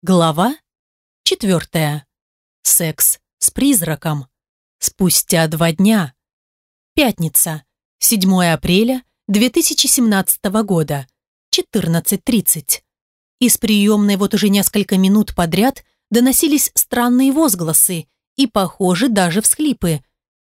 Глава четвертая. Секс с призраком. Спустя два дня. Пятница. 7 апреля 2017 года. 14.30. Из приемной вот уже несколько минут подряд доносились странные возгласы и, похоже, даже всхлипы.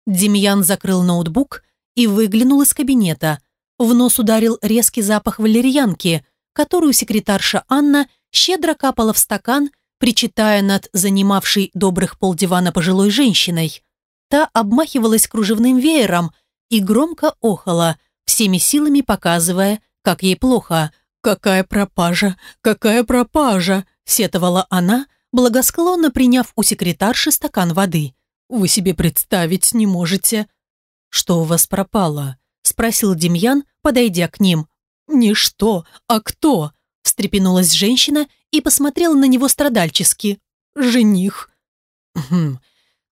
Демьян закрыл ноутбук и выглянул из кабинета. В нос ударил резкий запах валерьянки, которую секретарша Анна щедро капала в стакан, причитая над занимавшей добрых полдивана пожилой женщиной. Та обмахивалась кружевным веером и громко охала, всеми силами показывая, как ей плохо. «Какая пропажа! Какая пропажа!» – сетовала она, благосклонно приняв у секретарши стакан воды. «Вы себе представить не можете». «Что у вас пропало?» – спросил Демьян, подойдя к ним. «Не что, а кто?» – встрепенулась женщина и посмотрела на него страдальчески. «Жених». «Хм,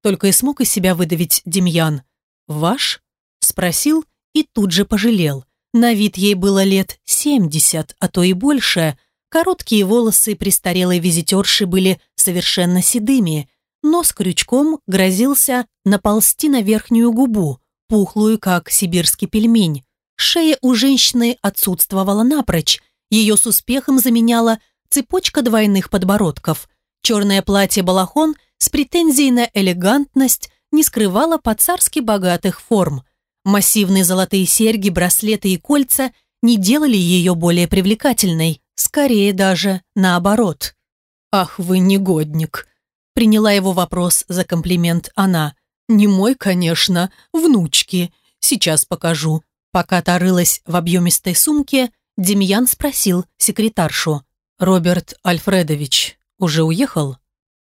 только и смог из себя выдавить Демьян. «Ваш?» – спросил и тут же пожалел. На вид ей было лет семьдесят, а то и больше. Короткие волосы престарелой визитерши были совершенно седыми. Нос крючком грозился наползти на верхнюю губу, пухлую, как сибирский пельмень. Шея у женщины отсутствовала напрочь. Ее с успехом заменяла цепочка двойных подбородков. Черное платье-балахон с претензией на элегантность не скрывало по-царски богатых форм. Массивные золотые серьги, браслеты и кольца не делали ее более привлекательной, скорее даже наоборот. «Ах вы негодник!» Приняла его вопрос за комплимент она. «Не мой, конечно, внучки. Сейчас покажу». Пока та рылась в объемистой сумке, Демьян спросил секретаршу. «Роберт Альфредович уже уехал?»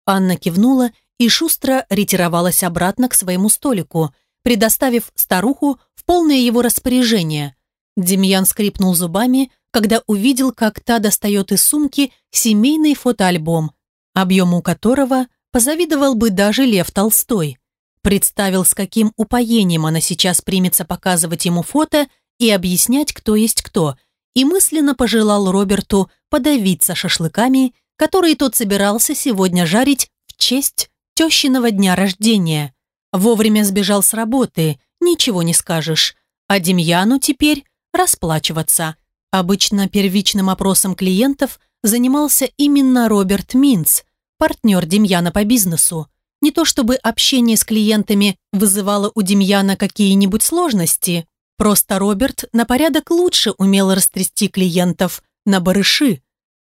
Анна кивнула и шустро ретировалась обратно к своему столику, предоставив старуху в полное его распоряжение. Демьян скрипнул зубами, когда увидел, как та достает из сумки семейный фотоальбом, объему которого позавидовал бы даже Лев Толстой. Представил, с каким упоением она сейчас примется показывать ему фото и объяснять, кто есть кто, и мысленно пожелал Роберту подавиться шашлыками, которые тот собирался сегодня жарить в честь тещиного дня рождения. Вовремя сбежал с работы, ничего не скажешь. А Демьяну теперь расплачиваться. Обычно первичным опросом клиентов занимался именно Роберт Минц, партнер Демьяна по бизнесу. Не то чтобы общение с клиентами вызывало у Демьяна какие-нибудь сложности, просто Роберт на порядок лучше умел растрясти клиентов на барыши.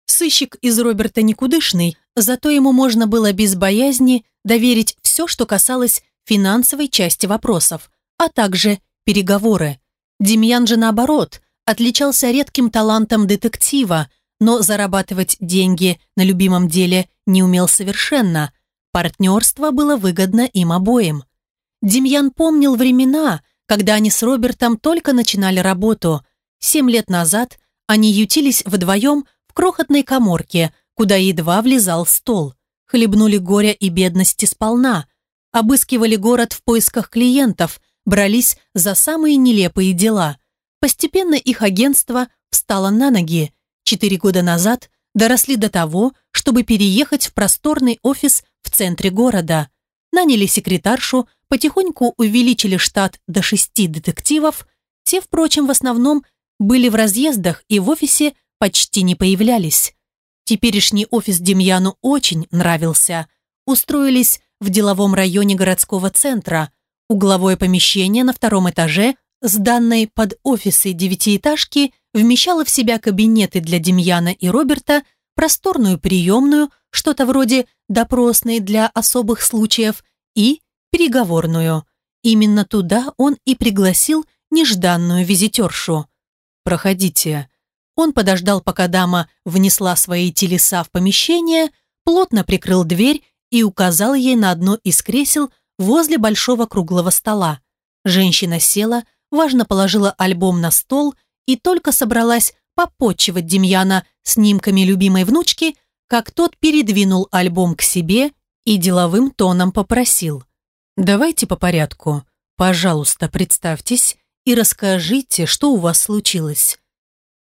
Сыщик из Роберта никудышный, зато ему можно было без боязни доверить все, что касалось финансовой части вопросов, а также переговоры. Демьян же наоборот, отличался редким талантом детектива, но зарабатывать деньги на любимом деле не умел совершенно. Партнерство было выгодно им обоим. Демьян помнил времена, когда они с Робертом только начинали работу. Семь лет назад они ютились вдвоем в крохотной коморке, куда едва влезал стол. Хлебнули горя и бедности сполна. Обыскивали город в поисках клиентов, брались за самые нелепые дела. Постепенно их агентство встало на ноги. Четыре года назад доросли до того, чтобы переехать в просторный офис в центре города. Наняли секретаршу, потихоньку увеличили штат до шести детективов. Те, впрочем, в основном были в разъездах и в офисе почти не появлялись. Теперешний офис Демьяну очень нравился. Устроились в деловом районе городского центра. Угловое помещение на втором этаже, сданной под офисы девятиэтажки, вмещало в себя кабинеты для Демьяна и Роберта, просторную приемную, что-то вроде допросной для особых случаев, и переговорную. Именно туда он и пригласил нежданную визитершу. «Проходите». Он подождал, пока дама внесла свои телеса в помещение, плотно прикрыл дверь и указал ей на одно из кресел возле большого круглого стола. Женщина села, важно положила альбом на стол и только собралась попотчевать Демьяна снимками любимой внучки, как тот передвинул альбом к себе и деловым тоном попросил. «Давайте по порядку. Пожалуйста, представьтесь и расскажите, что у вас случилось».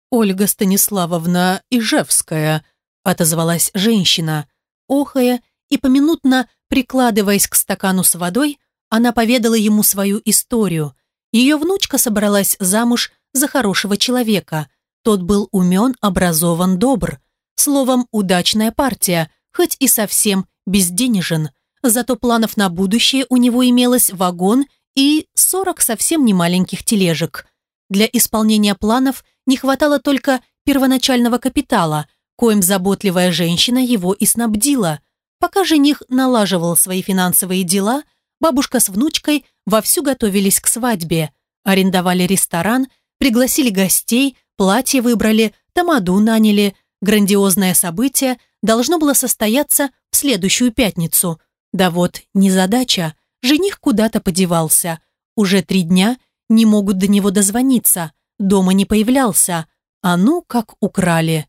«Ольга Станиславовна Ижевская», отозвалась женщина. Охая и поминутно прикладываясь к стакану с водой, она поведала ему свою историю. Ее внучка собралась замуж за хорошего человека. Тот был умен, образован, добр. Словом, удачная партия, хоть и совсем безденежен. Зато планов на будущее у него имелось вагон и 40 совсем немаленьких тележек. Для исполнения планов не хватало только первоначального капитала, коим заботливая женщина его и снабдила. Пока жених налаживал свои финансовые дела, бабушка с внучкой вовсю готовились к свадьбе. Арендовали ресторан, пригласили гостей, платье выбрали, тамаду наняли. Грандиозное событие должно было состояться в следующую пятницу. Да вот, незадача, жених куда-то подевался. Уже три дня не могут до него дозвониться, дома не появлялся. А ну, как украли.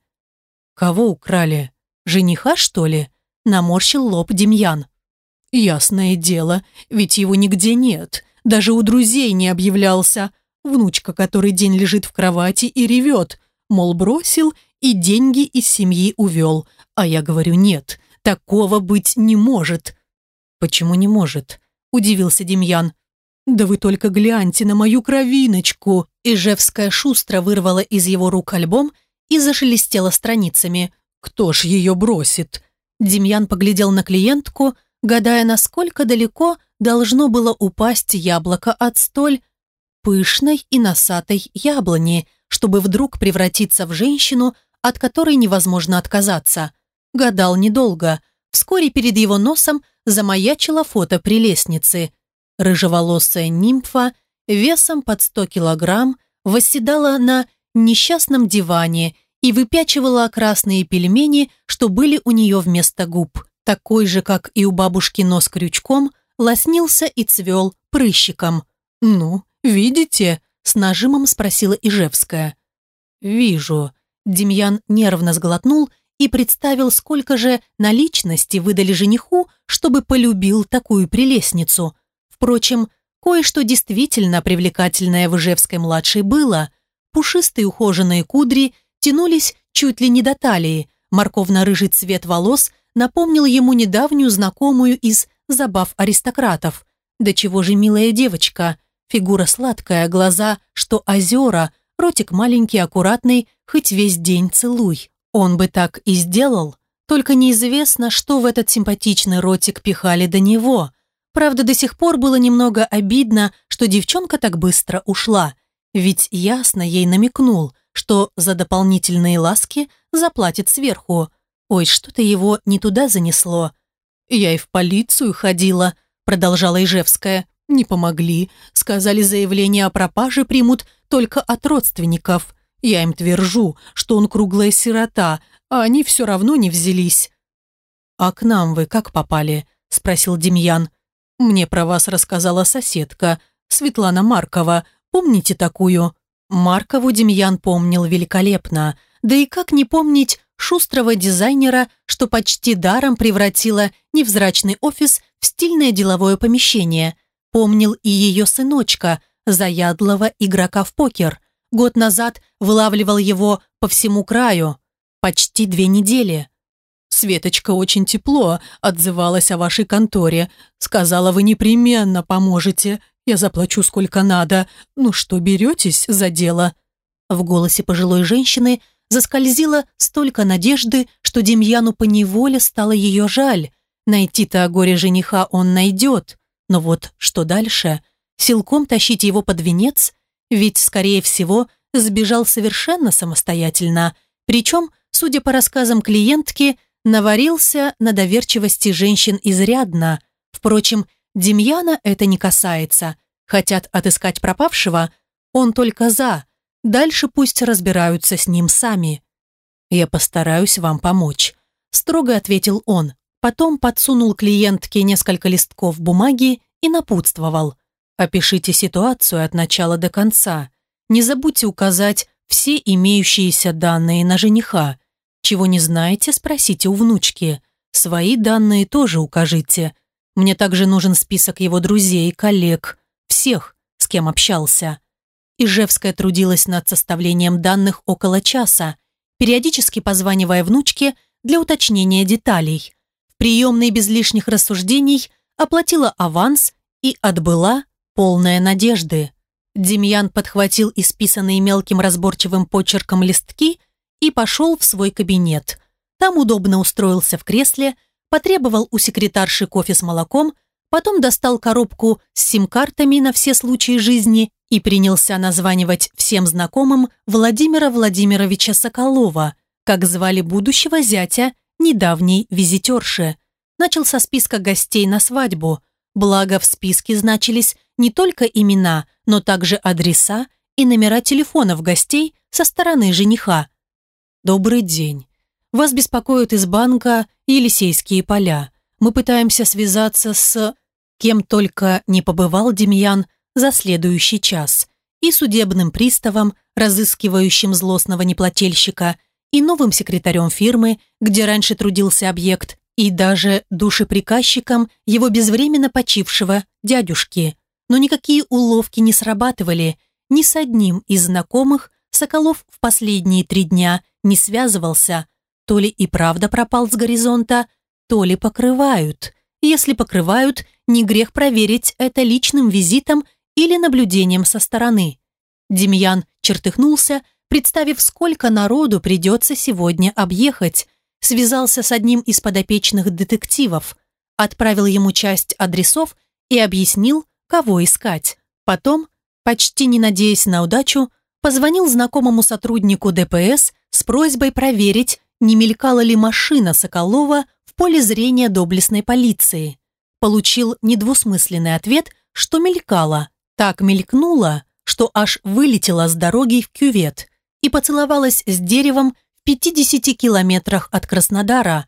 Кого украли? Жениха, что ли? Наморщил лоб Демьян. Ясное дело, ведь его нигде нет. Даже у друзей не объявлялся. Внучка который день лежит в кровати и ревет. Мол, бросил и деньги из семьи увел. А я говорю, нет, такого быть не может. Почему не может? Удивился Демьян. «Да вы только гляньте на мою кровиночку!» Ижевская шустро вырвала из его рук альбом и зашелестела страницами. «Кто ж ее бросит?» Демьян поглядел на клиентку, гадая, насколько далеко должно было упасть яблоко от столь пышной и носатой яблони, чтобы вдруг превратиться в женщину, от которой невозможно отказаться. Гадал недолго. Вскоре перед его носом замаячило фото прелестницы. Рыжеволосая нимфа весом под сто килограмм восседала на несчастном диване и выпячивала красные пельмени, что были у нее вместо губ. Такой же, как и у бабушки нос крючком, лоснился и цвел прыщиком. «Ну, видите?» – с нажимом спросила Ижевская. «Вижу». Демьян нервно сглотнул и представил, сколько же наличности выдали жениху, чтобы полюбил такую прелестницу. Впрочем, кое-что действительно привлекательное в Ижевской-младшей было. Пушистые ухоженные кудри – тянулись чуть ли не до талии. Морковно-рыжий цвет волос напомнил ему недавнюю знакомую из забав аристократов. Да чего же милая девочка. Фигура сладкая, глаза, что озера, ротик маленький, аккуратный, хоть весь день целуй. Он бы так и сделал. Только неизвестно, что в этот симпатичный ротик пихали до него. Правда, до сих пор было немного обидно, что девчонка так быстро ушла. Ведь ясно ей намекнул – что за дополнительные ласки заплатит сверху. Ой, что-то его не туда занесло. «Я и в полицию ходила», — продолжала Ижевская. «Не помогли. Сказали, заявление о пропаже примут только от родственников. Я им твержу, что он круглая сирота, а они все равно не взялись». «А к нам вы как попали?» — спросил Демьян. «Мне про вас рассказала соседка, Светлана Маркова. Помните такую?» Маркову Демьян помнил великолепно, да и как не помнить шустрого дизайнера, что почти даром превратила невзрачный офис в стильное деловое помещение. Помнил и ее сыночка, заядлого игрока в покер. Год назад вылавливал его по всему краю. Почти две недели. «Светочка очень тепло отзывалась о вашей конторе. Сказала, вы непременно поможете. Я заплачу сколько надо. Ну что, беретесь за дело?» В голосе пожилой женщины заскользило столько надежды, что Демьяну поневоле стало ее жаль. Найти-то горе жениха он найдет. Но вот что дальше? Силком тащить его под венец? Ведь, скорее всего, сбежал совершенно самостоятельно. Причем, судя по рассказам клиентки, наварился на доверчивости женщин изрядно. Впрочем, Демьяна это не касается. Хотят отыскать пропавшего, он только за. Дальше пусть разбираются с ним сами. «Я постараюсь вам помочь», – строго ответил он. Потом подсунул клиентке несколько листков бумаги и напутствовал. «Опишите ситуацию от начала до конца. Не забудьте указать все имеющиеся данные на жениха. Чего не знаете, спросите у внучки. Свои данные тоже укажите. Мне также нужен список его друзей, коллег, всех, с кем общался. Ижевская трудилась над составлением данных около часа, периодически позванивая внучке, для уточнения деталей. В приемной без лишних рассуждений оплатила аванс и отбыла полная надежды. Демьян подхватил исписанные мелким разборчивым почерком листки и пошел в свой кабинет. Там удобно устроился в кресле, потребовал у секретарши кофе с молоком, потом достал коробку с сим-картами на все случаи жизни и принялся названивать всем знакомым Владимира Владимировича Соколова, как звали будущего зятя недавней визитерши. Начал со списка гостей на свадьбу, благо в списке значились не только имена, но также адреса и номера телефонов гостей со стороны жениха. «Добрый день. Вас беспокоят из банка Елисейские поля. Мы пытаемся связаться с...» Кем только не побывал Демьян за следующий час. И судебным приставом, разыскивающим злостного неплательщика, и новым секретарем фирмы, где раньше трудился объект, и даже душеприказчиком его безвременно почившего дядюшки. Но никакие уловки не срабатывали. Ни с одним из знакомых Соколов в последние три дня не связывался. То ли и правда пропал с горизонта, то ли покрывают. Если покрывают, не грех проверить это личным визитом или наблюдением со стороны. Демьян чертыхнулся, представив, сколько народу придется сегодня объехать, связался с одним из подопечных детективов, отправил ему часть адресов и объяснил, кого искать. Потом, почти не надеясь на удачу, позвонил знакомому сотруднику ДПС с просьбой проверить, не мелькала ли машина Соколова в поле зрения доблестной полиции. Получил недвусмысленный ответ, что мелькала. Так мелькнула, что аж вылетела с дороги в кювет и поцеловалась с деревом в 50 километрах от Краснодара.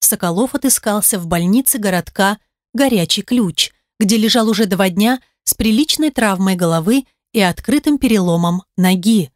Соколов отыскался в больнице городка «Горячий ключ», где лежал уже два дня с приличной травмой головы и открытым переломом ноги.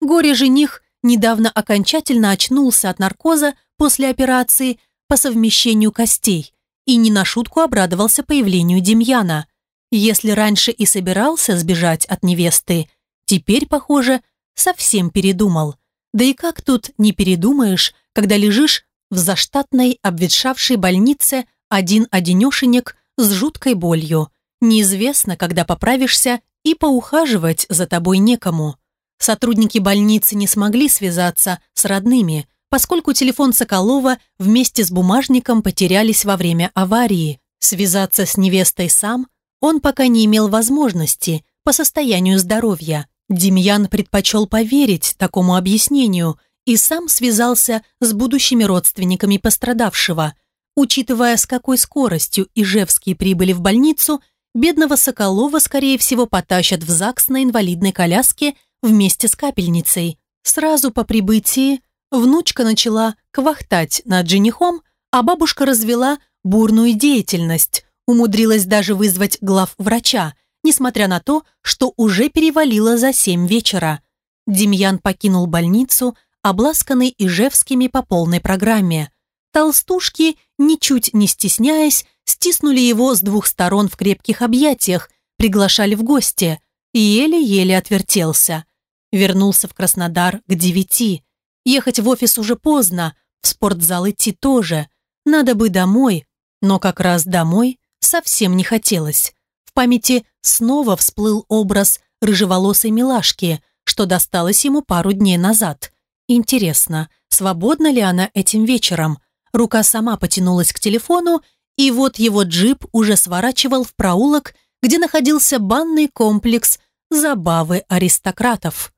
Горе-жених недавно окончательно очнулся от наркоза после операции по совмещению костей и не на шутку обрадовался появлению Демьяна. Если раньше и собирался сбежать от невесты, теперь, похоже, совсем передумал. Да и как тут не передумаешь, когда лежишь в заштатной обветшавшей больнице один-одинешенек с жуткой болью. Неизвестно, когда поправишься, и поухаживать за тобой некому. Сотрудники больницы не смогли связаться с родными, поскольку телефон Соколова вместе с бумажником потерялись во время аварии. Связаться с невестой сам он пока не имел возможности по состоянию здоровья. Демьян предпочел поверить такому объяснению и сам связался с будущими родственниками пострадавшего. Учитывая, с какой скоростью Ижевские прибыли в больницу, бедного Соколова, скорее всего, потащат в ЗАГС на инвалидной коляске вместе с капельницей. Сразу по прибытии внучка начала квахтать над женихом, а бабушка развела бурную деятельность, умудрилась даже вызвать глав врача, несмотря на то, что уже перевалило за семь вечера. Демьян покинул больницу, обласканный Ижевскими по полной программе. Толстушки, ничуть не стесняясь, стиснули его с двух сторон в крепких объятиях, приглашали в гости, и еле-еле отвертелся. Вернулся в Краснодар к девяти. Ехать в офис уже поздно, в спортзал идти тоже. Надо бы домой, но как раз домой совсем не хотелось. В памяти снова всплыл образ рыжеволосой милашки, что досталось ему пару дней назад. Интересно, свободна ли она этим вечером? Рука сама потянулась к телефону, и вот его джип уже сворачивал в проулок, где находился банный комплекс забавы аристократов.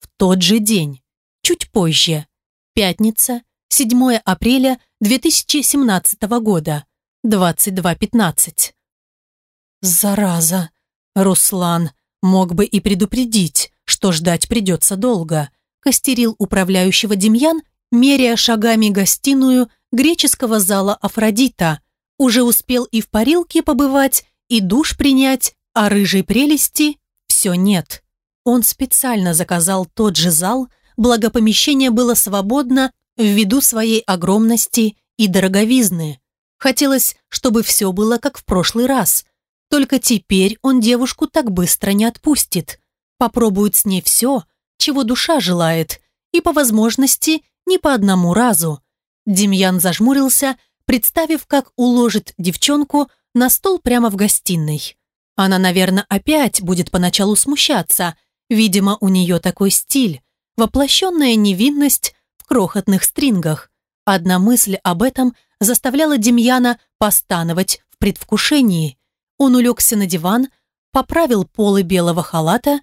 В тот же день, чуть позже, пятница, 7 апреля 2017 года, 22.15. Зараза! Руслан мог бы и предупредить, что ждать придется долго, костерил управляющего Демьян, меряя шагами гостиную греческого зала Афродита. Уже успел и в парилке побывать, и душ принять, а рыжей прелести все нет. Он специально заказал тот же зал, благо помещение было свободно ввиду своей огромности и дороговизны. Хотелось, чтобы все было как в прошлый раз. Только теперь он девушку так быстро не отпустит. Попробует с ней все, чего душа желает, и по возможности ни по одному разу. Демьян зажмурился, представив, как уложит девчонку на стол прямо в гостиной. Она, наверное, опять будет поначалу смущаться. Видимо, у нее такой стиль. Воплощенная невинность в крохотных стрингах. Одна мысль об этом заставляла Демьяна постановать в предвкушении. Он улегся на диван, поправил полы белого халата,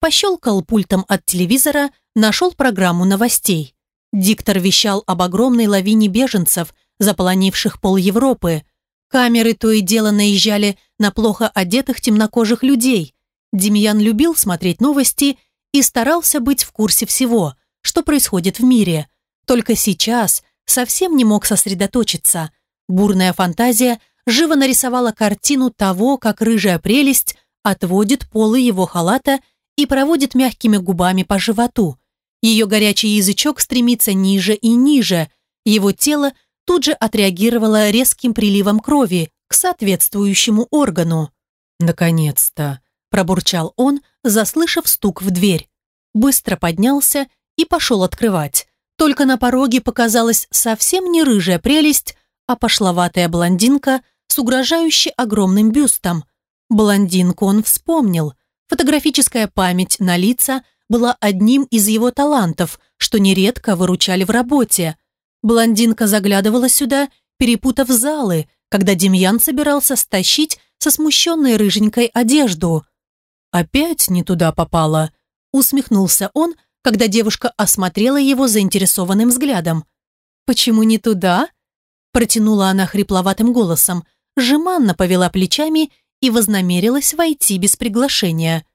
пощелкал пультом от телевизора, нашел программу новостей. Диктор вещал об огромной лавине беженцев, заполонивших пол Европы. Камеры то и дело наезжали на плохо одетых темнокожих людей. Демьян любил смотреть новости и старался быть в курсе всего, что происходит в мире. Только сейчас совсем не мог сосредоточиться. Бурная фантазия живо нарисовала картину того, как рыжая прелесть отводит полы его халата и проводит мягкими губами по животу. Ее горячий язычок стремится ниже и ниже. Его тело тут же отреагировало резким приливом крови к соответствующему органу. «Наконец-то!» – пробурчал он, заслышав стук в дверь. Быстро поднялся и пошел открывать. Только на пороге показалась совсем не рыжая прелесть, а пошловатая блондинка с угрожающе огромным бюстом. Блондинку он вспомнил. Фотографическая память на лица была одним из его талантов, что нередко выручали в работе. Блондинка заглядывала сюда, перепутав залы, когда Демьян собирался стащить со смущенной рыженькой одежду. «Опять не туда попала», — усмехнулся он, когда девушка осмотрела его заинтересованным взглядом. «Почему не туда?» Протянула она хрипловатым голосом, жеманно повела плечами и вознамерилась войти без приглашения.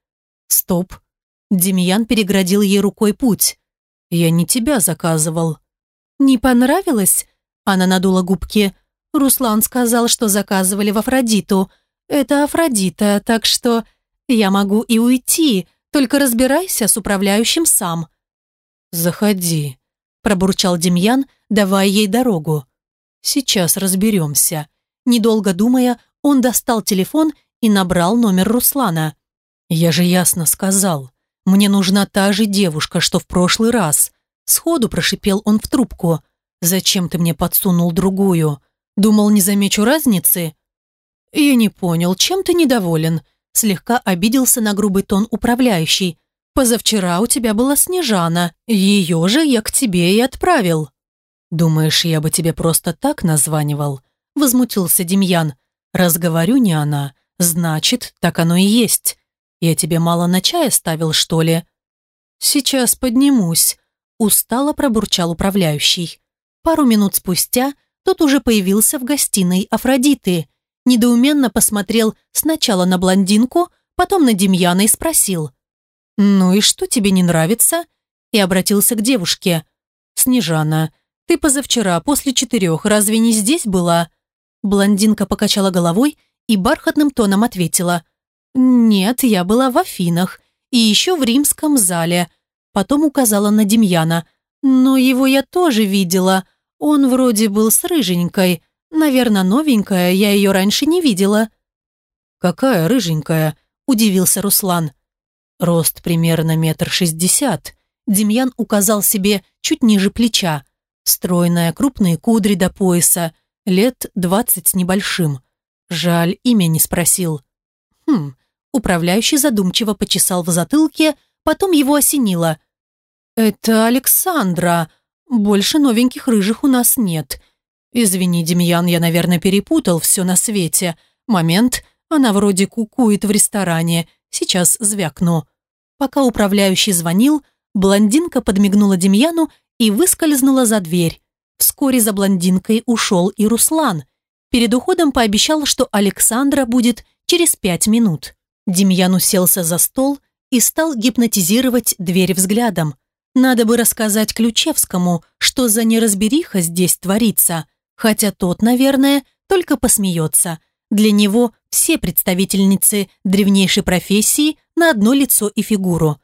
«Стоп!» Демьян переградил ей рукой путь. «Я не тебя заказывал». «Не понравилось?» Она надула губки. «Руслан сказал, что заказывали в Афродиту. Это Афродита, так что я могу и уйти, только разбирайся с управляющим сам». «Заходи», – пробурчал Демьян, давая ей дорогу. «Сейчас разберемся». Недолго думая, он достал телефон и набрал номер Руслана. «Я же ясно сказал. Мне нужна та же девушка, что в прошлый раз». Сходу прошипел он в трубку. «Зачем ты мне подсунул другую? Думал, не замечу разницы?» «Я не понял, чем ты недоволен?» Слегка обиделся на грубый тон управляющий. «Позавчера у тебя была Снежана. Ее же я к тебе и отправил». «Думаешь, я бы тебе просто так названивал?» Возмутился Демьян. «Раз говорю не она, значит, так оно и есть. Я тебе мало на чай ставил, что ли?» «Сейчас поднимусь», – устало пробурчал управляющий. Пару минут спустя тот уже появился в гостиной Афродиты. Недоуменно посмотрел сначала на блондинку, потом на Демьяна и спросил. «Ну и что тебе не нравится?» И обратился к девушке. «Снежана, ты позавчера после четырех разве не здесь была?» Блондинка покачала головой и бархатным тоном ответила. «Нет, я была в Афинах и еще в римском зале». Потом указала на Демьяна. «Но его я тоже видела. Он вроде был с рыженькой. Наверное, новенькая, я ее раньше не видела». «Какая рыженькая?» – удивился Руслан. «Рост примерно метр шестьдесят». Демьян указал себе чуть ниже плеча. Стройная, крупные кудри до пояса, лет двадцать с небольшим. Жаль, имя не спросил. Хм, управляющий задумчиво почесал в затылке, потом его осенило. «Это Александра. Больше новеньких рыжих у нас нет. Извини, Демьян, я, наверное, перепутал все на свете. Момент, она вроде кукует в ресторане. Сейчас звякну». Пока управляющий звонил, блондинка подмигнула Демьяну и выскользнула за дверь. Вскоре за блондинкой ушел и Руслан. Перед уходом пообещал, что Александра будет через пять минут. Демьян уселся за стол и стал гипнотизировать дверь взглядом. Надо бы рассказать Ключевскому, что за неразбериха здесь творится, хотя тот, наверное, только посмеется. Для него все представительницы древнейшей профессии на одно лицо и фигуру.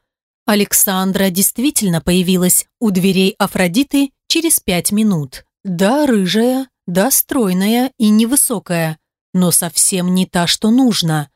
Александра действительно появилась у дверей Афродиты через пять минут. Да, рыжая, да, стройная и невысокая, но совсем не та, что нужно.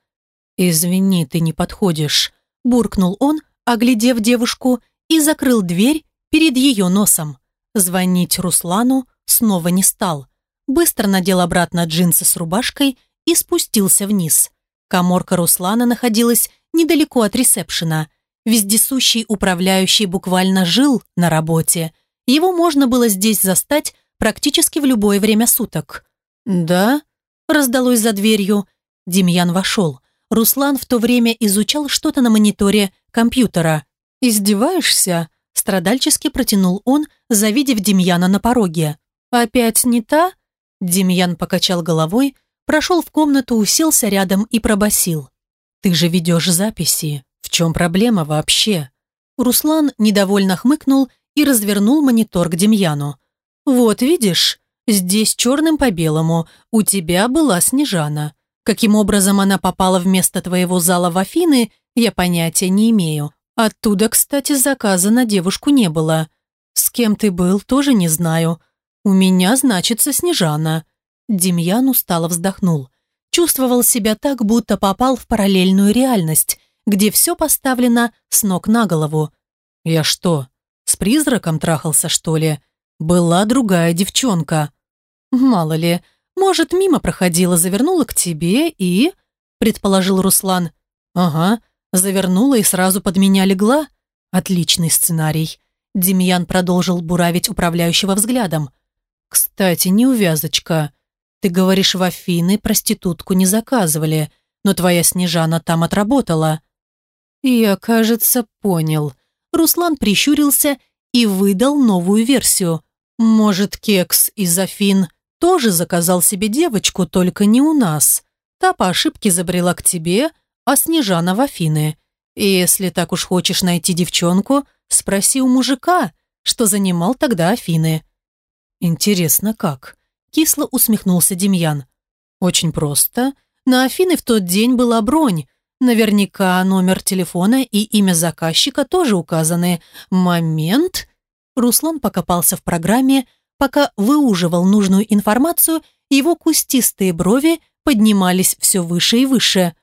«Извини, ты не подходишь», – буркнул он, оглядев девушку, и закрыл дверь перед ее носом. Звонить Руслану снова не стал. Быстро надел обратно джинсы с рубашкой и спустился вниз. Коморка Руслана находилась недалеко от ресепшена. Вездесущий управляющий буквально жил на работе. Его можно было здесь застать практически в любое время суток. «Да?» – раздалось за дверью. Демьян вошел. Руслан в то время изучал что-то на мониторе компьютера. «Издеваешься?» – страдальчески протянул он, завидев Демьяна на пороге. «Опять не та?» Демьян покачал головой, прошел в комнату, уселся рядом и пробасил. «Ты же ведешь записи. В чем проблема вообще?» Руслан недовольно хмыкнул и развернул монитор к Демьяну. «Вот видишь, здесь черным по белому у тебя была Снежана. Каким образом она попала вместо твоего зала в Афины, я понятия не имею. Оттуда, кстати, заказа на девушку не было. С кем ты был, тоже не знаю. У меня, значится, Снежана». Демьян устало вздохнул. Чувствовал себя так, будто попал в параллельную реальность, где все поставлено с ног на голову. «Я что, с призраком трахался, что ли? Была другая девчонка. Мало ли, может, мимо проходила, завернула к тебе и...» предположил Руслан. «Ага, завернула и сразу под меня легла. Отличный сценарий». Демьян продолжил буравить управляющего взглядом. «Кстати, неувязочка. Ты говоришь, в Афины проститутку не заказывали, но твоя Снежана там отработала». «Я, кажется, понял», Руслан прищурился и выдал новую версию. «Может, Кекс из Афин тоже заказал себе девочку, только не у нас. Та по ошибке забрела к тебе, а Снежана в Афины. И если так уж хочешь найти девчонку, спроси у мужика, что занимал тогда Афины». «Интересно, как?» – кисло усмехнулся Демьян. «Очень просто. На Афины в тот день была бронь, Наверняка номер телефона и имя заказчика тоже указаны. Момент. Руслан покопался в программе, пока выуживал нужную информацию, его кустистые брови поднимались все выше и выше.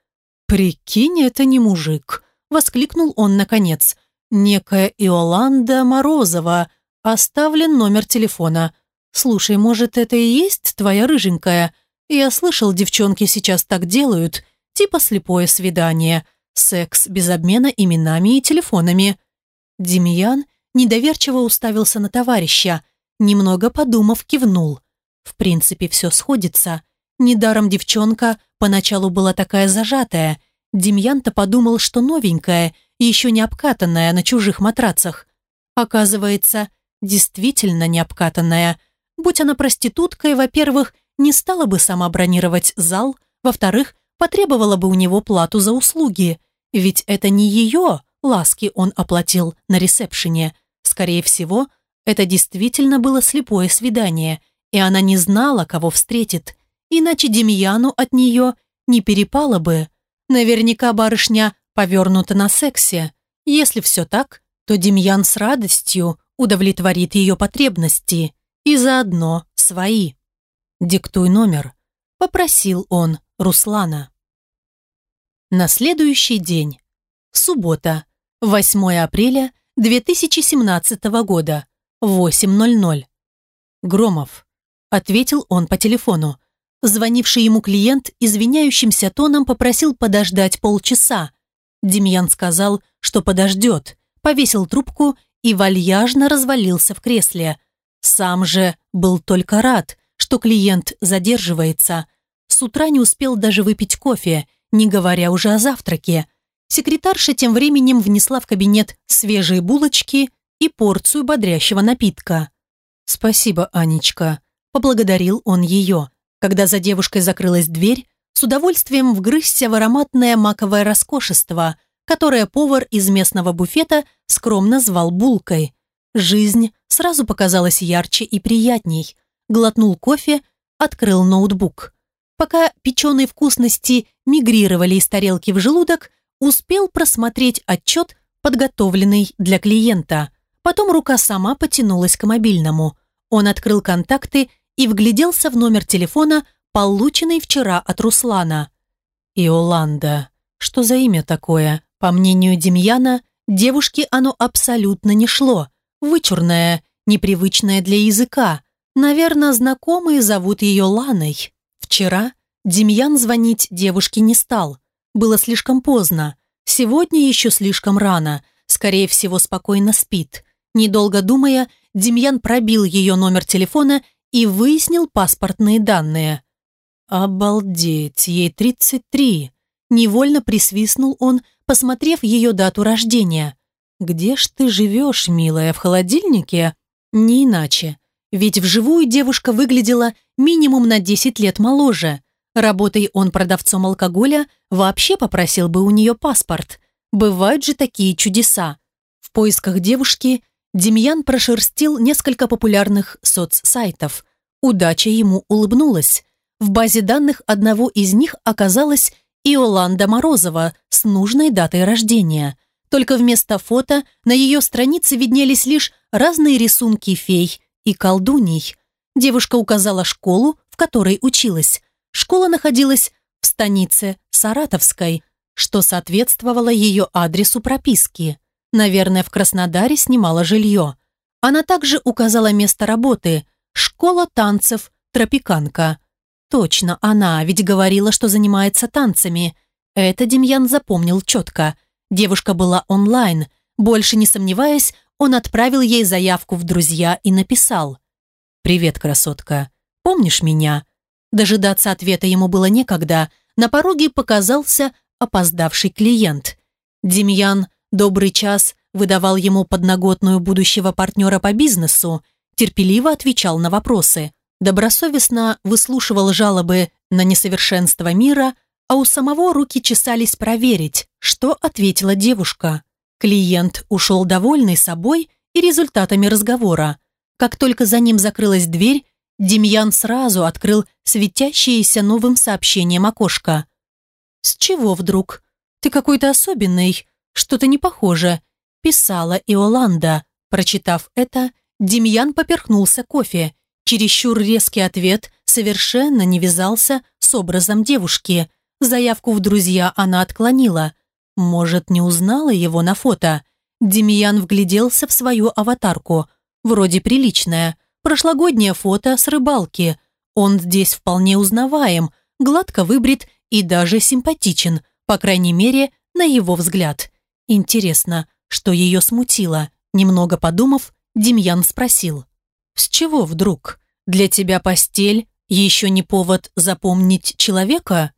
«Прикинь, это не мужик», — воскликнул он наконец. «Некая Иоланда Морозова. Оставлен номер телефона. Слушай, может, это и есть твоя рыженькая? Я слышал, девчонки сейчас так делают типа слепое свидание, секс без обмена именами и телефонами. Демьян недоверчиво уставился на товарища, немного подумав, кивнул. В принципе, все сходится. Недаром девчонка поначалу была такая зажатая. Демьян-то подумал, что новенькая еще не обкатанная на чужих матрацах. Оказывается, действительно не обкатанная. Будь она проституткой, во-первых, не стала бы сама бронировать зал, во-вторых, потребовала бы у него плату за услуги, ведь это не ее ласки он оплатил на ресепшене. Скорее всего, это действительно было слепое свидание, и она не знала, кого встретит, иначе Демьяну от нее не перепало бы. Наверняка барышня повернута на сексе. Если все так, то Демьян с радостью удовлетворит ее потребности и заодно свои. «Диктуй номер», — попросил он Руслана. На следующий день. Суббота. 8 апреля 2017 года. 8.00. «Громов», — ответил он по телефону. Звонивший ему клиент извиняющимся тоном попросил подождать полчаса. Демьян сказал, что подождет, повесил трубку и вальяжно развалился в кресле. Сам же был только рад, что клиент задерживается. С утра не успел даже выпить кофе не говоря уже о завтраке. Секретарша тем временем внесла в кабинет свежие булочки и порцию бодрящего напитка. «Спасибо, Анечка», – поблагодарил он ее. Когда за девушкой закрылась дверь, с удовольствием вгрызся в ароматное маковое роскошество, которое повар из местного буфета скромно звал булкой. Жизнь сразу показалась ярче и приятней. Глотнул кофе, открыл ноутбук. Пока печеные вкусности мигрировали из тарелки в желудок, успел просмотреть отчет, подготовленный для клиента. Потом рука сама потянулась к мобильному. Он открыл контакты и вгляделся в номер телефона, полученный вчера от Руслана. Иоланда. Что за имя такое? По мнению Демьяна, девушке оно абсолютно не шло. Вычурное, непривычное для языка. Наверное, знакомые зовут ее Ланой. Вчера Демьян звонить девушке не стал. Было слишком поздно. Сегодня еще слишком рано. Скорее всего, спокойно спит. Недолго думая, Демьян пробил ее номер телефона и выяснил паспортные данные. «Обалдеть, ей 33!» Невольно присвистнул он, посмотрев ее дату рождения. «Где ж ты живешь, милая, в холодильнике?» «Не иначе. Ведь вживую девушка выглядела минимум на 10 лет моложе. Работай он продавцом алкоголя, вообще попросил бы у нее паспорт. Бывают же такие чудеса. В поисках девушки Демьян прошерстил несколько популярных соцсайтов. Удача ему улыбнулась. В базе данных одного из них оказалась Иоланда Морозова с нужной датой рождения. Только вместо фото на ее странице виднелись лишь разные рисунки фей и колдуней. Девушка указала школу, в которой училась. Школа находилась в станице Саратовской, что соответствовало ее адресу прописки. Наверное, в Краснодаре снимала жилье. Она также указала место работы – школа танцев «Тропиканка». Точно она, ведь говорила, что занимается танцами. Это Демьян запомнил четко. Девушка была онлайн. Больше не сомневаясь, он отправил ей заявку в друзья и написал. «Привет, красотка. Помнишь меня?» Дожидаться ответа ему было некогда. На пороге показался опоздавший клиент. Демьян Добрый час выдавал ему подноготную будущего партнера по бизнесу, терпеливо отвечал на вопросы, добросовестно выслушивал жалобы на несовершенство мира, а у самого руки чесались проверить, что ответила девушка. Клиент ушел довольный собой и результатами разговора. Как только за ним закрылась дверь, Демьян сразу открыл светящееся новым сообщением окошко. «С чего вдруг? Ты какой-то особенный. Что-то не похоже. Писала Иоланда. Прочитав это, Демьян поперхнулся кофе. Чересчур резкий ответ совершенно не вязался с образом девушки. Заявку в друзья она отклонила. Может, не узнала его на фото? Демьян вгляделся в свою аватарку. Вроде приличная. Прошлогоднее фото с рыбалки. Он здесь вполне узнаваем, гладко выбрит и даже симпатичен, по крайней мере, на его взгляд. Интересно, что ее смутило? Немного подумав, Демьян спросил. «С чего вдруг? Для тебя постель еще не повод запомнить человека?»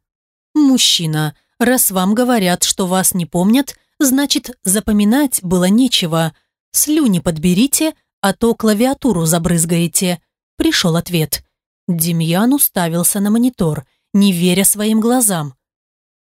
«Мужчина, раз вам говорят, что вас не помнят, значит, запоминать было нечего. Слюни подберите, а то клавиатуру забрызгаете». Пришел ответ. Демьян уставился на монитор, не веря своим глазам.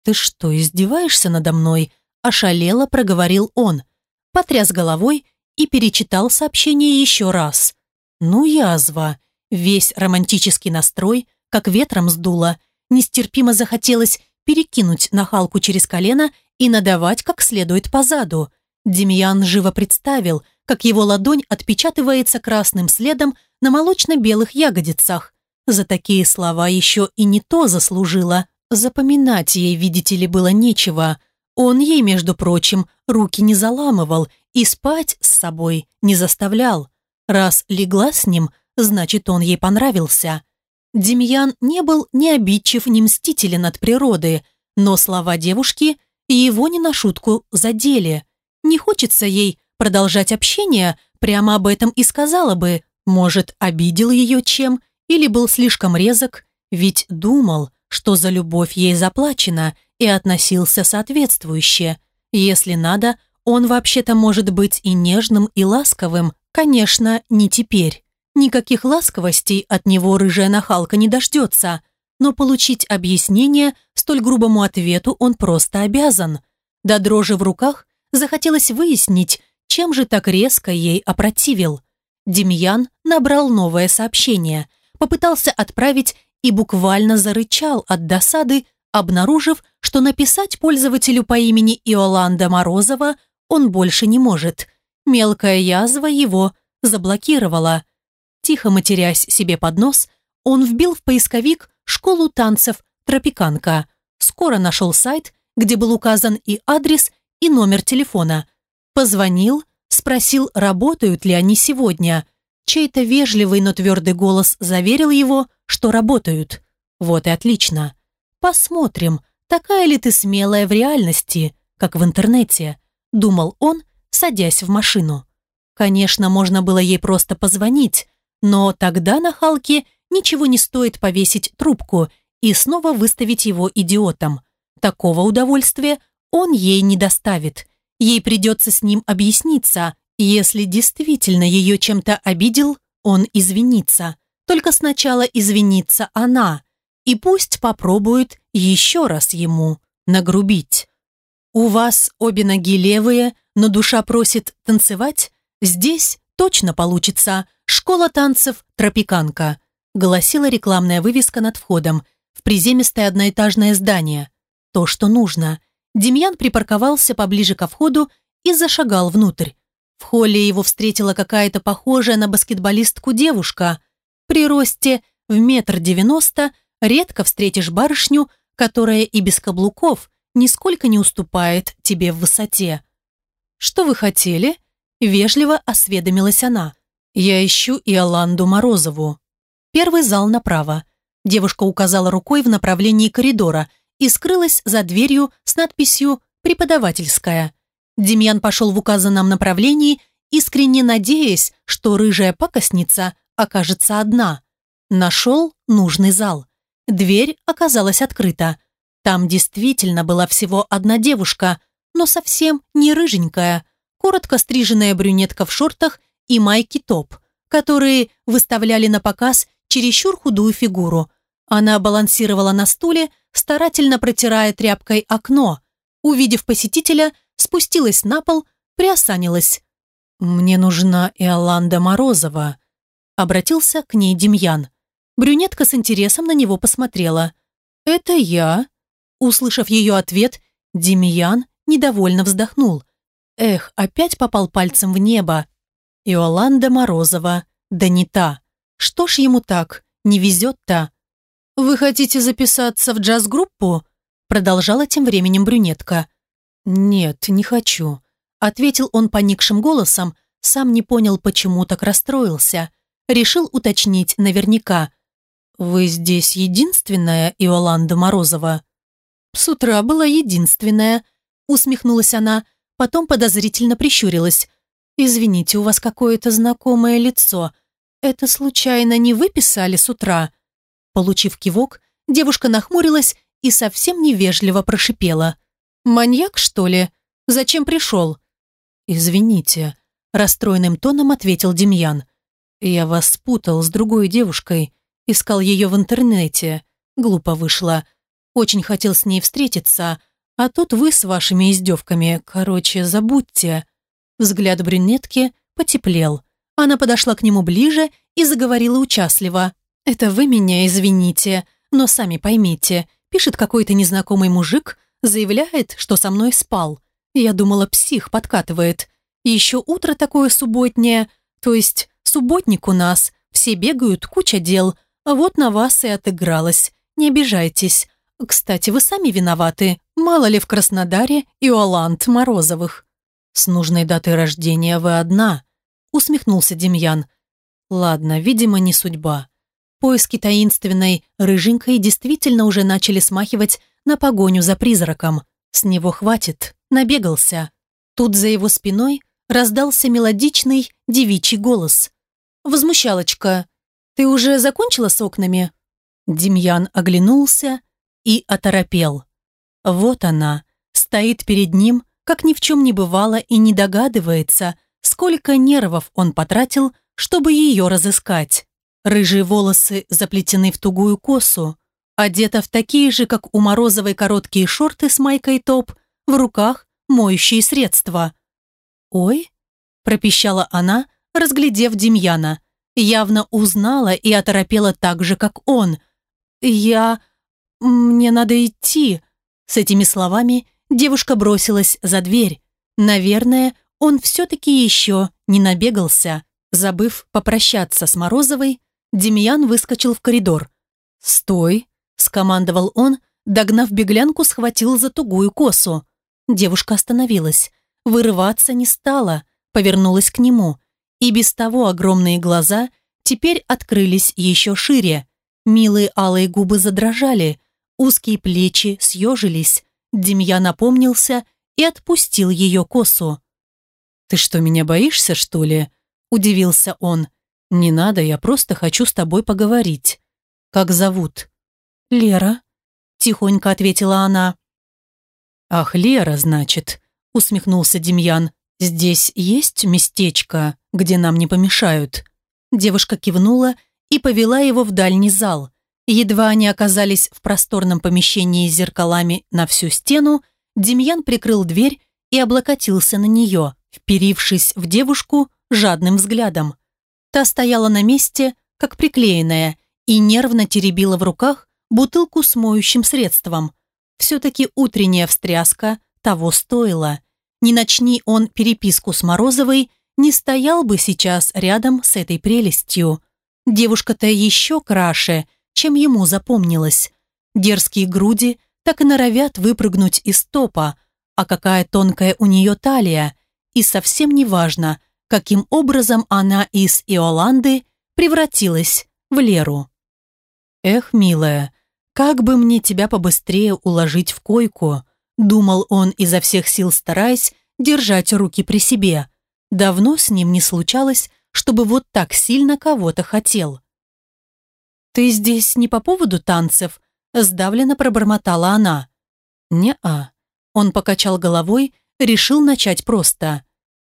«Ты что, издеваешься надо мной?» Ошалело проговорил он, потряс головой и перечитал сообщение еще раз. Ну, язва. Весь романтический настрой, как ветром сдуло. Нестерпимо захотелось перекинуть нахалку через колено и надавать как следует по заду. Демьян живо представил, как его ладонь отпечатывается красным следом на молочно-белых ягодицах. За такие слова еще и не то заслужила. Запоминать ей, видите ли, было нечего. Он ей, между прочим, руки не заламывал и спать с собой не заставлял. Раз легла с ним, значит, он ей понравился. Демьян не был ни обидчив, ни мстителен от природы, но слова девушки его не на шутку задели. Не хочется ей продолжать общение, прямо об этом и сказала бы. Может, обидел ее чем или был слишком резок, ведь думал, что за любовь ей заплачено – и относился соответствующе. Если надо, он вообще-то может быть и нежным, и ласковым. Конечно, не теперь. Никаких ласковостей от него рыжая нахалка не дождется, но получить объяснение столь грубому ответу он просто обязан. До дрожи в руках захотелось выяснить, чем же так резко ей опротивил. Демьян набрал новое сообщение, попытался отправить и буквально зарычал от досады, обнаружив, что написать пользователю по имени Иоланда Морозова он больше не может. Мелкая язва его заблокировала. Тихо матерясь себе под нос, он вбил в поисковик «Школу танцев Тропиканка». Скоро нашел сайт, где был указан и адрес, и номер телефона. Позвонил, спросил, работают ли они сегодня. Чей-то вежливый, но твердый голос заверил его, что работают. Вот и отлично. Посмотрим, такая ли ты смелая в реальности, как в интернете, думал он, садясь в машину. Конечно, можно было ей просто позвонить, но тогда на Халке ничего не стоит повесить трубку и снова выставить его идиотом. Такого удовольствия он ей не доставит. Ей придется с ним объясниться. Если действительно ее чем-то обидел, он извинится. Только сначала извинится она. И пусть попробует еще раз ему нагрубить. «У вас обе ноги левые, но душа просит танцевать? Здесь точно получится. Школа танцев «Тропиканка», гласила рекламная вывеска над входом в приземистое одноэтажное здание. То, что нужно. Демьян припарковался поближе ко входу и зашагал внутрь. В холле его встретила какая-то похожая на баскетболистку девушка. При росте в метр девяносто редко встретишь барышню, которая и без каблуков нисколько не уступает тебе в высоте. «Что вы хотели?» – вежливо осведомилась она. «Я ищу Иоланду Морозову». Первый зал направо. Девушка указала рукой в направлении коридора и скрылась за дверью с надписью «Преподавательская». Демьян пошел в указанном направлении, искренне надеясь, что рыжая пакостница окажется одна. Нашел нужный зал. Дверь оказалась открыта. Там действительно была всего одна девушка, но совсем не рыженькая, коротко стриженная брюнетка в шортах и майке топ, которые выставляли на показ чересчур худую фигуру. Она балансировала на стуле, старательно протирая тряпкой окно. Увидев посетителя, спустилась на пол, приосанилась. «Мне нужна Иоланда Морозова», — обратился к ней Демьян. Брюнетка с интересом на него посмотрела. «Это я?» Услышав ее ответ, Демьян недовольно вздохнул. Эх, опять попал пальцем в небо. Иоланда Морозова, да не та. Что ж ему так, не везет-то? «Вы хотите записаться в джаз-группу?» Продолжала тем временем брюнетка. «Нет, не хочу», — ответил он поникшим голосом, сам не понял, почему так расстроился. Решил уточнить наверняка. «Вы здесь единственная Иоланда Морозова?» «С утра была единственная», — усмехнулась она, потом подозрительно прищурилась. «Извините, у вас какое-то знакомое лицо. Это случайно не вы писали с утра?» Получив кивок, девушка нахмурилась и совсем невежливо прошипела. «Маньяк, что ли? Зачем пришел?» «Извините», – расстроенным тоном ответил Демьян. «Я вас спутал с другой девушкой. Искал ее в интернете. Глупо вышло. Очень хотел с ней встретиться, а тут вы с вашими издевками. Короче, забудьте». Взгляд брюнетки потеплел. Она подошла к нему ближе и заговорила участливо. «Это вы меня извините, но сами поймите, пишет какой-то незнакомый мужик, заявляет, что со мной спал. Я думала, псих подкатывает. еще утро такое субботнее, то есть субботник у нас, все бегают, куча дел, а вот на вас и отыгралась. Не обижайтесь. Кстати, вы сами виноваты. Мало ли в Краснодаре и Оланд Морозовых. С нужной датой рождения вы одна, усмехнулся Демьян. Ладно, видимо, не судьба. Поиски таинственной рыженькой действительно уже начали смахивать на погоню за призраком. С него хватит, набегался. Тут за его спиной раздался мелодичный девичий голос. «Возмущалочка, ты уже закончила с окнами?» Демьян оглянулся и оторопел. Вот она, стоит перед ним, как ни в чем не бывало и не догадывается, сколько нервов он потратил, чтобы ее разыскать. Рыжие волосы заплетены в тугую косу, одета в такие же, как у Морозовой короткие шорты с майкой топ, в руках моющие средства. «Ой», – пропищала она, разглядев Демьяна, явно узнала и оторопела так же, как он. «Я... мне надо идти». С этими словами девушка бросилась за дверь. Наверное, он все-таки еще не набегался. Забыв попрощаться с Морозовой, Демьян выскочил в коридор. «Стой!» – скомандовал он, догнав беглянку, схватил за тугую косу. Девушка остановилась. Вырываться не стала, повернулась к нему. И без того огромные глаза теперь открылись еще шире. Милые алые губы задрожали, узкие плечи съежились. Демьян напомнился и отпустил ее косу. «Ты что, меня боишься, что ли?» – удивился он. «Не надо, я просто хочу с тобой поговорить. Как зовут?» «Лера», – тихонько ответила она. «Ах, Лера, значит», – усмехнулся Демьян. «Здесь есть местечко, где нам не помешают?» Девушка кивнула и повела его в дальний зал. Едва они оказались в просторном помещении с зеркалами на всю стену, Демьян прикрыл дверь и облокотился на нее, вперившись в девушку жадным взглядом. Та стояла на месте, как приклеенная, и нервно теребила в руках бутылку с моющим средством. Все-таки утренняя встряска того стоила. Не начни он переписку с Морозовой, не стоял бы сейчас рядом с этой прелестью. Девушка-то еще краше, чем ему запомнилось. Дерзкие груди так и норовят выпрыгнуть из топа, а какая тонкая у нее талия, и совсем не важно, каким образом она из Иоланды превратилась в Леру. «Эх, милая, как бы мне тебя побыстрее уложить в койку», думал он изо всех сил стараясь держать руки при себе. Давно с ним не случалось, чтобы вот так сильно кого-то хотел. «Ты здесь не по поводу танцев?» сдавленно пробормотала она. «Не-а». Он покачал головой, решил начать просто.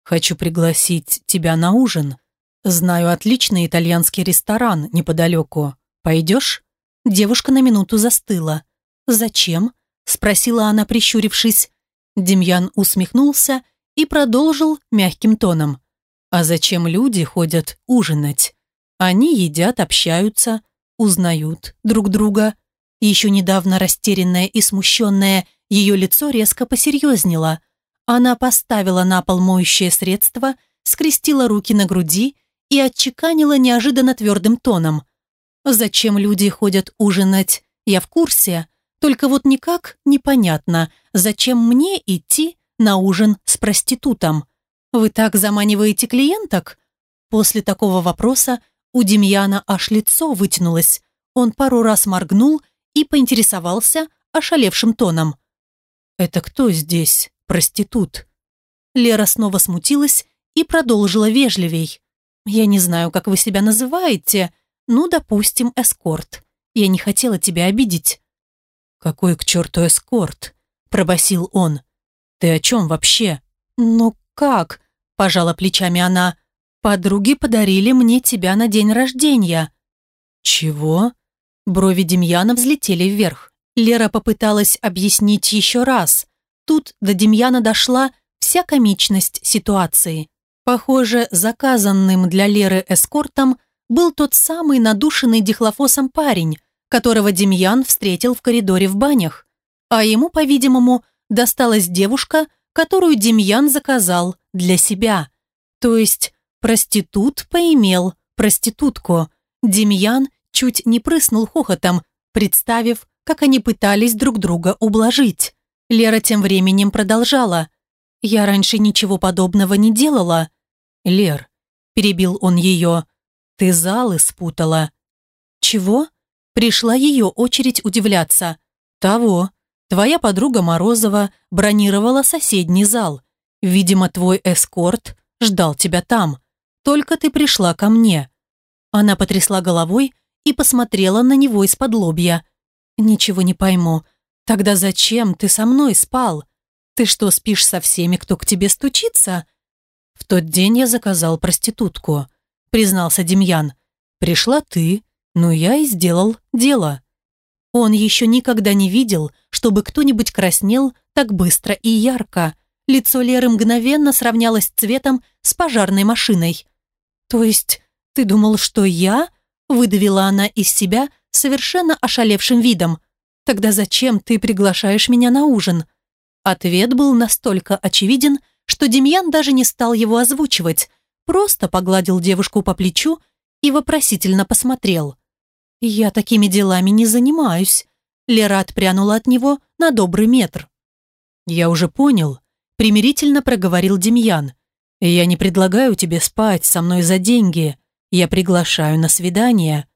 «Хочу пригласить тебя на ужин. Знаю отличный итальянский ресторан неподалеку. Пойдешь?» Девушка на минуту застыла. «Зачем?» – спросила она, прищурившись. Демьян усмехнулся и продолжил мягким тоном. «А зачем люди ходят ужинать? Они едят, общаются, узнают друг друга». Еще недавно растерянное и смущенное ее лицо резко посерьезнело. Она поставила на пол моющее средство, скрестила руки на груди и отчеканила неожиданно твердым тоном – Зачем люди ходят ужинать, я в курсе. Только вот никак непонятно, зачем мне идти на ужин с проститутом. Вы так заманиваете клиенток? После такого вопроса у Демьяна аж лицо вытянулось. Он пару раз моргнул и поинтересовался ошалевшим тоном. «Это кто здесь, проститут?» Лера снова смутилась и продолжила вежливей. «Я не знаю, как вы себя называете, ну, допустим, эскорт. Я не хотела тебя обидеть». «Какой к черту эскорт?» – пробасил он. «Ты о чем вообще?» «Ну как?» – пожала плечами она. «Подруги подарили мне тебя на день рождения». «Чего?» Брови Демьяна взлетели вверх. Лера попыталась объяснить еще раз. Тут до Демьяна дошла вся комичность ситуации. Похоже, заказанным для Леры эскортом был тот самый надушенный дихлофосом парень, которого Демьян встретил в коридоре в банях. А ему, по-видимому, досталась девушка, которую Демьян заказал для себя. То есть проститут поимел проститутку. Демьян чуть не прыснул хохотом, представив, как они пытались друг друга ублажить. Лера тем временем продолжала. «Я раньше ничего подобного не делала». «Лер», – перебил он ее, – ты залы спутала». «Чего?» Пришла ее очередь удивляться. «Того. Твоя подруга Морозова бронировала соседний зал. Видимо, твой эскорт ждал тебя там. Только ты пришла ко мне». Она потрясла головой и посмотрела на него из-под лобья. «Ничего не пойму. Тогда зачем ты со мной спал? Ты что, спишь со всеми, кто к тебе стучится?» В тот день я заказал проститутку признался Демьян. «Пришла ты, но я и сделал дело». Он еще никогда не видел, чтобы кто-нибудь краснел так быстро и ярко. Лицо Леры мгновенно сравнялось цветом с пожарной машиной. «То есть ты думал, что я?» выдавила она из себя совершенно ошалевшим видом. «Тогда зачем ты приглашаешь меня на ужин?» Ответ был настолько очевиден, что Демьян даже не стал его озвучивать, просто погладил девушку по плечу и вопросительно посмотрел. «Я такими делами не занимаюсь», Лера отпрянула от него на добрый метр. «Я уже понял», – примирительно проговорил Демьян. Я не предлагаю тебе спать со мной за деньги. Я приглашаю на свидание.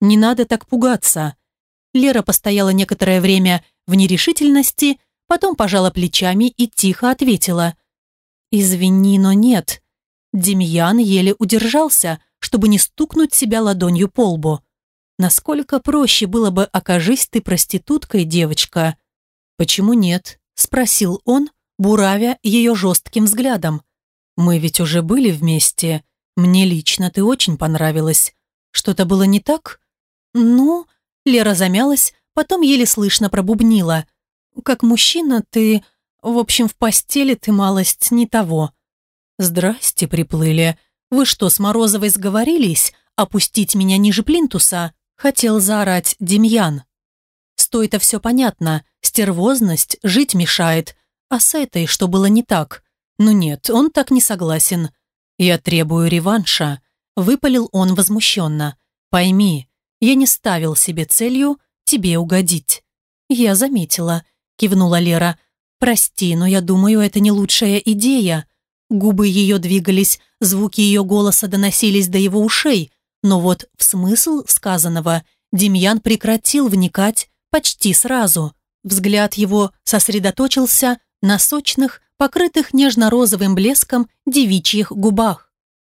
Не надо так пугаться. Лера постояла некоторое время в нерешительности, потом пожала плечами и тихо ответила. «Извини, но нет». Демьян еле удержался, чтобы не стукнуть себя ладонью по лбу. Насколько проще было бы, окажись ты проституткой, девочка. Почему нет? Спросил он, буравя ее жестким взглядом. Мы ведь уже были вместе. Мне лично ты очень понравилась. Что-то было не так? Ну, Лера замялась, потом еле слышно пробубнила. Как мужчина ты... В общем, в постели ты малость не того. Здрасте, приплыли. Вы что, с Морозовой сговорились? Опустить меня ниже плинтуса? Хотел заорать Демьян. Стой-то все понятно, стервозность жить мешает. А с этой что было не так? Ну нет, он так не согласен. Я требую реванша. Выпалил он возмущенно. Пойми, я не ставил себе целью тебе угодить. Я заметила, кивнула Лера. Прости, но я думаю, это не лучшая идея. Губы ее двигались, звуки ее голоса доносились до его ушей, но вот в смысл сказанного Демьян прекратил вникать почти сразу. Взгляд его сосредоточился на сочных, покрытых нежно-розовым блеском девичьих губах.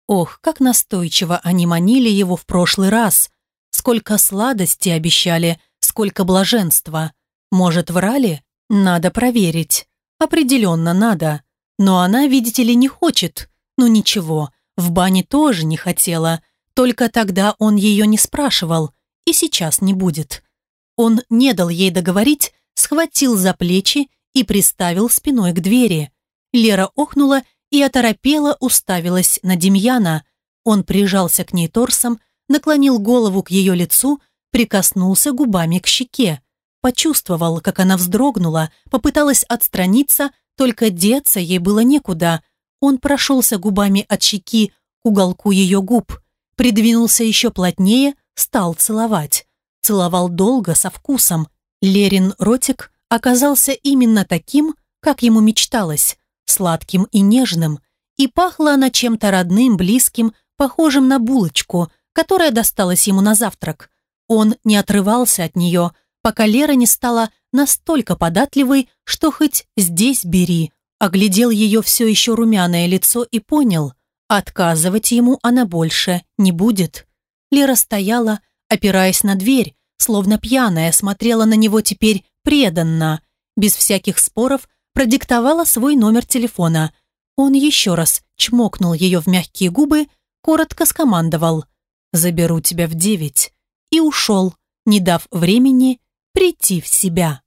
Ох, как настойчиво они манили его в прошлый раз. Сколько сладости обещали, сколько блаженства. Может, врали? Надо проверить. Определенно надо. Но она, видите ли, не хочет. Ну ничего, в бане тоже не хотела. Только тогда он ее не спрашивал, и сейчас не будет. Он не дал ей договорить, схватил за плечи и приставил спиной к двери. Лера охнула и оторопела уставилась на Демьяна. Он прижался к ней торсом, наклонил голову к ее лицу, прикоснулся губами к щеке. Почувствовал, как она вздрогнула, попыталась отстраниться, только деться ей было некуда. Он прошелся губами от щеки к уголку ее губ придвинулся еще плотнее, стал целовать. Целовал долго, со вкусом. Лерин ротик оказался именно таким, как ему мечталось, сладким и нежным, и пахла она чем-то родным, близким, похожим на булочку, которая досталась ему на завтрак. Он не отрывался от нее, пока Лера не стала настолько податливой, что хоть здесь бери. Оглядел ее все еще румяное лицо и понял – Отказывать ему она больше не будет. Лера стояла, опираясь на дверь, словно пьяная, смотрела на него теперь преданно, без всяких споров продиктовала свой номер телефона. Он еще раз чмокнул ее в мягкие губы, коротко скомандовал «Заберу тебя в девять» и ушел, не дав времени прийти в себя.